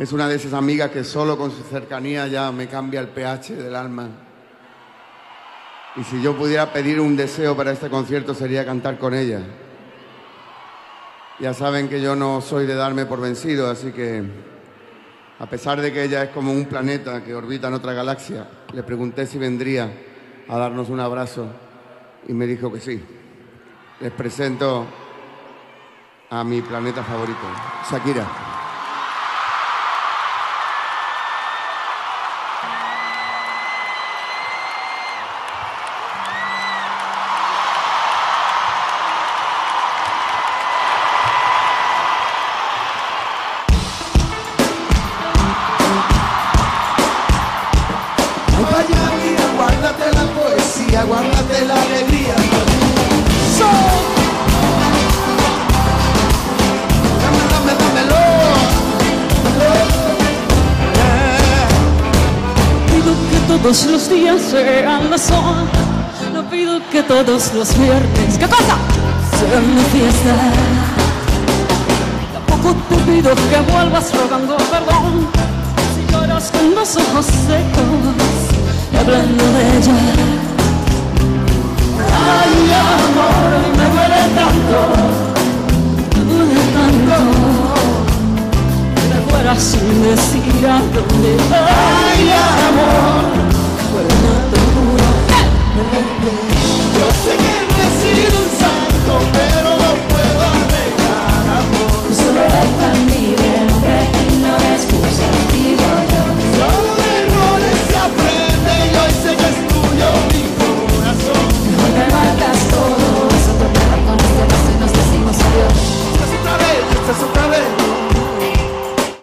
Es una de esas amigas que solo con su cercanía ya me cambia el pH del alma. Y si yo pudiera pedir un deseo para este concierto sería cantar con ella. Ya saben que yo no soy de darme por vencido, así que a pesar de que ella es como un planeta que orbita en otra galaxia, le pregunté si vendría a darnos un abrazo y me dijo que sí. Les presento a mi planeta favorito, Shakira. Todos los días sean la sol. No pido que todos los viernes, ¿qué cosa? Sean una fiesta. Tampoco te pido que vuelvas rogando perdón. Si lloras con los ojos secos hablando de ella. Ay, amor, me duele tanto, me duele tanto. Fuera sin decir a dónde Ay, amor,